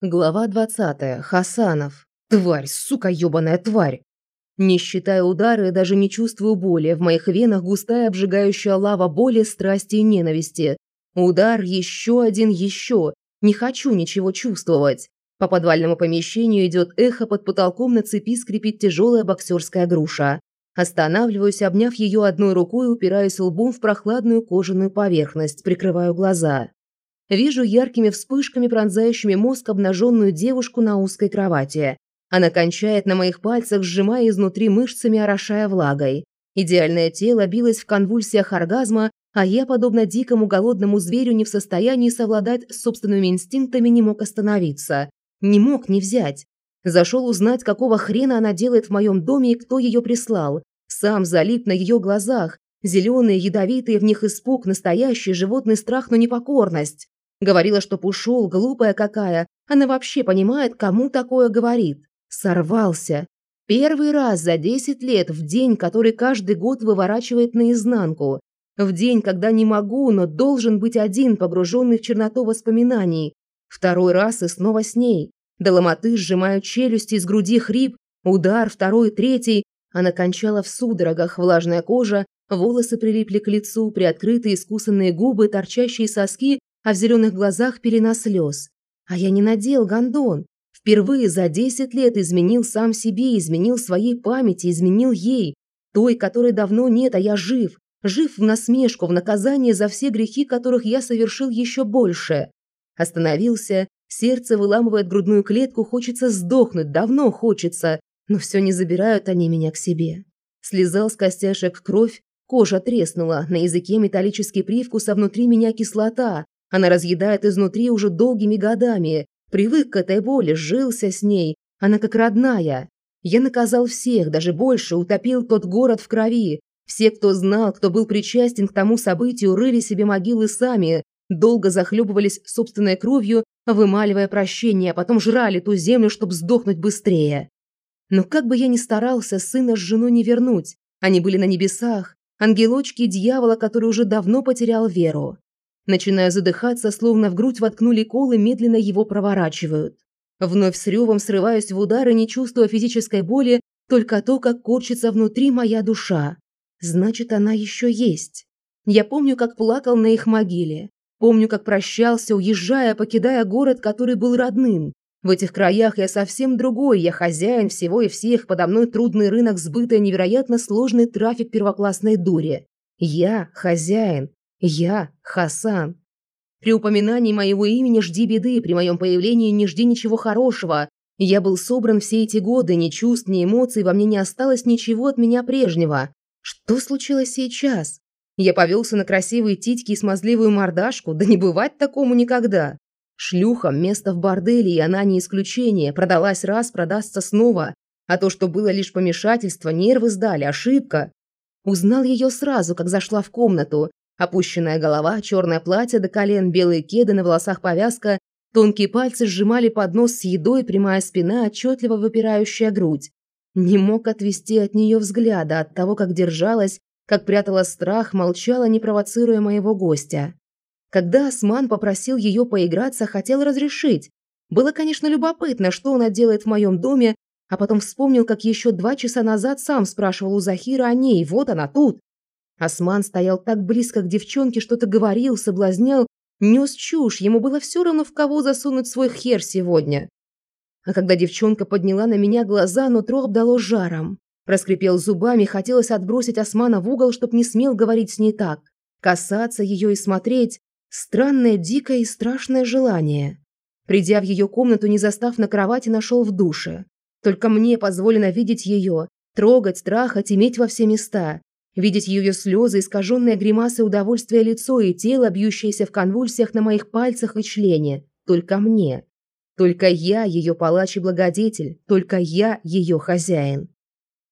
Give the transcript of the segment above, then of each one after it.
Глава 20. Хасанов. Тварь, сука ёбаная тварь. Не считая удары, даже не чувствую боли. В моих венах густая обжигающая лава боли, страсти и ненависти. Удар, еще один, еще. Не хочу ничего чувствовать. По подвальному помещению идет эхо, под потолком на цепи скрипит тяжелая боксерская груша. Останавливаюсь, обняв ее одной рукой, упираюсь лбом в прохладную кожаную поверхность, прикрываю глаза. Вижу яркими вспышками, пронзающими мозг, обнаженную девушку на узкой кровати. Она кончает на моих пальцах, сжимая изнутри мышцами, орошая влагой. Идеальное тело билось в конвульсиях оргазма, а я, подобно дикому голодному зверю, не в состоянии совладать с собственными инстинктами, не мог остановиться. Не мог не взять. Зашел узнать, какого хрена она делает в моем доме и кто ее прислал. Сам залип на ее глазах. Зеленые, ядовитые, в них испуг, настоящий животный страх, но непокорность. Говорила, что ушел, глупая какая. Она вообще понимает, кому такое говорит. Сорвался. Первый раз за 10 лет в день, который каждый год выворачивает наизнанку. В день, когда не могу, но должен быть один, погруженный в черноту воспоминаний. Второй раз и снова с ней. До ломоты сжимают челюсти, из груди хрип, удар, второй, третий. Она кончала в судорогах, влажная кожа, волосы прилипли к лицу, приоткрытые искусанные губы, торчащие соски а в зеленых глазах пелена слез. А я не надел гондон. Впервые за 10 лет изменил сам себе, изменил своей памяти, изменил ей. Той, которой давно нет, а я жив. Жив в насмешку, в наказание за все грехи, которых я совершил еще больше. Остановился, сердце выламывает грудную клетку, хочется сдохнуть, давно хочется, но все не забирают они меня к себе. Слезал с костяшек кровь, кожа треснула, на языке металлический привкус, а внутри меня кислота, она разъедает изнутри уже долгими годами. Привык к этой боли, жился с ней. Она как родная. Я наказал всех, даже больше, утопил тот город в крови. Все, кто знал, кто был причастен к тому событию, рыли себе могилы сами, долго захлебывались собственной кровью, вымаливая прощение, а потом жрали ту землю, чтобы сдохнуть быстрее. Но как бы я ни старался, сына с женой не вернуть. Они были на небесах, ангелочки дьявола, который уже давно потерял веру. Начиная задыхаться, словно в грудь воткнули колы, медленно его проворачивают. Вновь с ревом срываюсь в удары, не чувствуя физической боли, только то, как корчится внутри моя душа. Значит, она еще есть. Я помню, как плакал на их могиле. Помню, как прощался, уезжая, покидая город, который был родным. В этих краях я совсем другой, я хозяин всего и всех, подо мной трудный рынок сбыта и невероятно сложный трафик первоклассной дури. Я хозяин, я Хасан. При упоминании моего имени жди беды, при моем появлении не жди ничего хорошего. Я был собран все эти годы, ни чувств, ни эмоций, во мне не осталось ничего от меня прежнего. Что случилось сейчас? Я повелся на красивые титьки и смазливую мордашку, да не бывать такому никогда. Шлюхам место в борделе, и она не исключение. Продалась раз, продастся снова. А то, что было лишь помешательство, нервы сдали, ошибка. Узнал ее сразу, как зашла в комнату. Опущенная голова, черное платье до колен, белые кеды, на волосах повязка, тонкие пальцы сжимали поднос с едой, прямая спина, отчетливо выпирающая грудь. Не мог отвести от нее взгляда, от того, как держалась, как прятала страх, молчала, не провоцируя моего гостя. Когда Осман попросил ее поиграться, хотел разрешить. Было, конечно, любопытно, что она делает в моем доме, а потом вспомнил, как еще два часа назад сам спрашивал у Захира о ней, вот она тут. Осман стоял так близко к девчонке, что-то говорил, соблазнял, нес чушь, ему было все равно, в кого засунуть свой хер сегодня. А когда девчонка подняла на меня глаза, нутро обдало жаром. Раскрепел зубами, хотелось отбросить Османа в угол, чтоб не смел говорить с ней так. Касаться ее и смотреть – странное, дикое и страшное желание. Придя в ее комнату, не застав на кровати, нашел в душе. Только мне позволено видеть ее, трогать, трахать, иметь во все места. Видеть ее слезы, искаженные гримасы удовольствия лицо и тело, бьющееся в конвульсиях на моих пальцах и члене. Только мне. Только я ее палач и благодетель. Только я ее хозяин.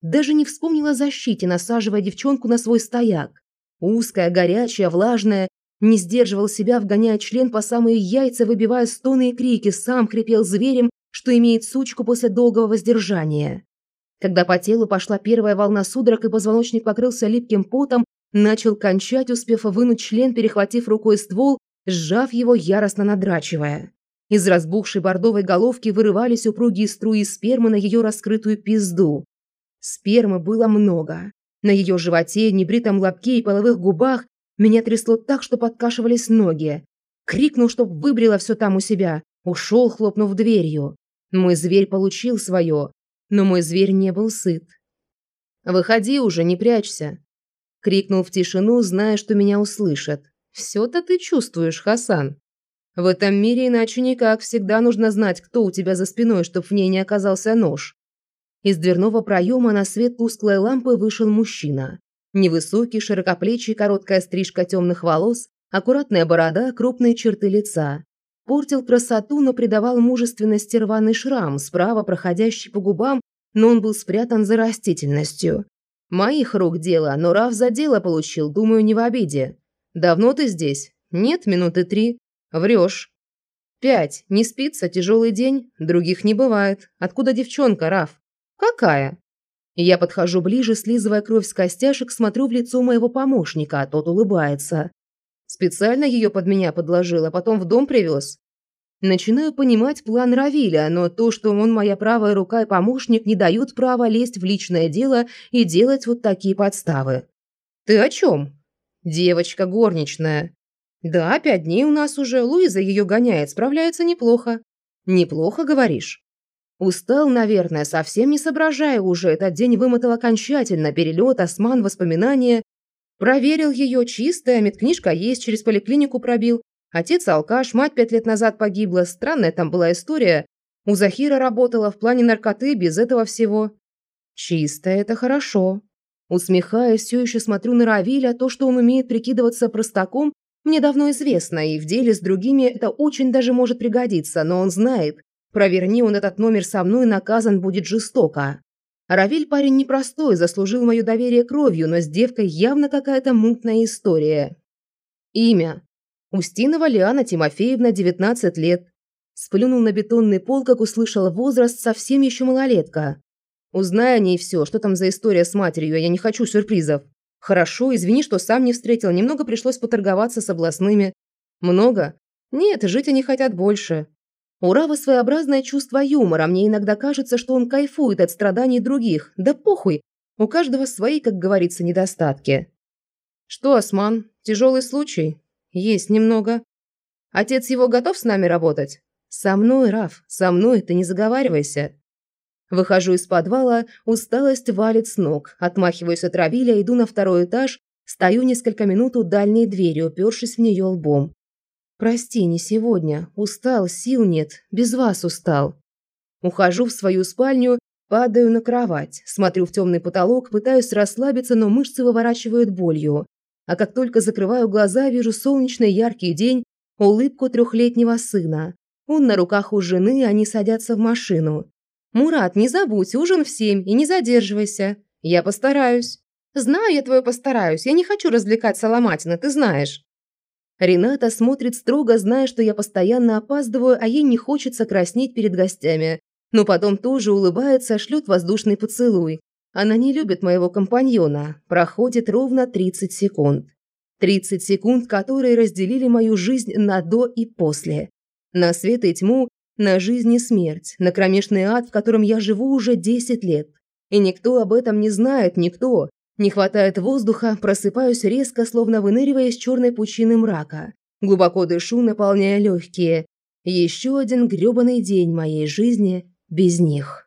Даже не вспомнила о защите, насаживая девчонку на свой стояк. Узкая, горячая, влажная. Не сдерживал себя, вгоняя член по самые яйца, выбивая стоны и крики, сам хрипел зверем, что имеет сучку после долгого воздержания. Когда по телу пошла первая волна судорог и позвоночник покрылся липким потом, начал кончать, успев вынуть член, перехватив рукой ствол, сжав его, яростно надрачивая. Из разбухшей бордовой головки вырывались упругие струи спермы на ее раскрытую пизду. Спермы было много. На ее животе, небритом лобке и половых губах меня трясло так, что подкашивались ноги. Крикнул, чтоб выбрила все там у себя. Ушел, хлопнув дверью. Мой зверь получил свое, но мой зверь не был сыт. «Выходи уже, не прячься!» Крикнул в тишину, зная, что меня услышат. «Все-то ты чувствуешь, Хасан!» В этом мире иначе никак всегда нужно знать, кто у тебя за спиной, чтоб в ней не оказался нож. Из дверного проема на свет тусклой лампы вышел мужчина. Невысокий, широкоплечий, короткая стрижка темных волос, аккуратная борода, крупные черты лица. Портил красоту, но придавал мужественности рваный шрам, справа проходящий по губам, но он был спрятан за растительностью. Моих рук дело, но Раф за дело получил, думаю, не в обиде. Давно ты здесь? Нет, минуты три. Врешь. Пять. Не спится, тяжелый день. Других не бывает. Откуда девчонка, Раф? Какая? Я подхожу ближе, слизывая кровь с костяшек, смотрю в лицо моего помощника, а тот улыбается. Специально ее под меня подложил, а потом в дом привез. Начинаю понимать план Равиля, но то, что он моя правая рука и помощник, не дают права лезть в личное дело и делать вот такие подставы. Ты о чем? Девочка горничная. «Да, пять дней у нас уже. Луиза ее гоняет, справляется неплохо». «Неплохо, говоришь?» Устал, наверное, совсем не соображая уже. Этот день вымотал окончательно. Перелет, осман, воспоминания. Проверил ее, чистая, медкнижка есть, через поликлинику пробил. Отец алкаш, мать пять лет назад погибла. Странная там была история. У Захира работала в плане наркоты, без этого всего. Чистая – это хорошо. Усмехаясь, все еще смотрю на Равиля, то, что он умеет прикидываться простаком, мне давно известно, и в деле с другими это очень даже может пригодиться, но он знает, проверни он этот номер со мной, наказан будет жестоко. Равиль парень непростой, заслужил мое доверие кровью, но с девкой явно какая-то мутная история. Имя. Устинова Лиана Тимофеевна, 19 лет. Сплюнул на бетонный пол, как услышал возраст, совсем еще малолетка. Узнай о ней все, что там за история с матерью, я не хочу сюрпризов. Хорошо, извини, что сам не встретил. Немного пришлось поторговаться с областными. Много? Нет, жить они хотят больше. У Рава своеобразное чувство юмора. Мне иногда кажется, что он кайфует от страданий других. Да похуй. У каждого свои, как говорится, недостатки. Что, Осман, тяжелый случай? Есть немного. Отец его готов с нами работать? Со мной, Раф, со мной, ты не заговаривайся. Выхожу из подвала, усталость валит с ног. Отмахиваюсь от Равиля, иду на второй этаж, стою несколько минут у дальней двери, упершись в нее лбом. «Прости, не сегодня. Устал, сил нет. Без вас устал». Ухожу в свою спальню, падаю на кровать, смотрю в темный потолок, пытаюсь расслабиться, но мышцы выворачивают болью. А как только закрываю глаза, вижу солнечный яркий день, улыбку трехлетнего сына. Он на руках у жены, они садятся в машину. «Мурат, не забудь, ужин в семь и не задерживайся. Я постараюсь». «Знаю я твою постараюсь, я не хочу развлекать Соломатина, ты знаешь». Рената смотрит строго, зная, что я постоянно опаздываю, а ей не хочется краснеть перед гостями. Но потом тоже улыбается, шлет воздушный поцелуй. Она не любит моего компаньона. Проходит ровно 30 секунд. 30 секунд, которые разделили мою жизнь на до и после. На свет и тьму, на жизнь и смерть, на кромешный ад, в котором я живу уже 10 лет. И никто об этом не знает, никто. Не хватает воздуха, просыпаюсь резко, словно выныривая из черной пучины мрака. Глубоко дышу, наполняя легкие. Еще один грёбаный день моей жизни без них.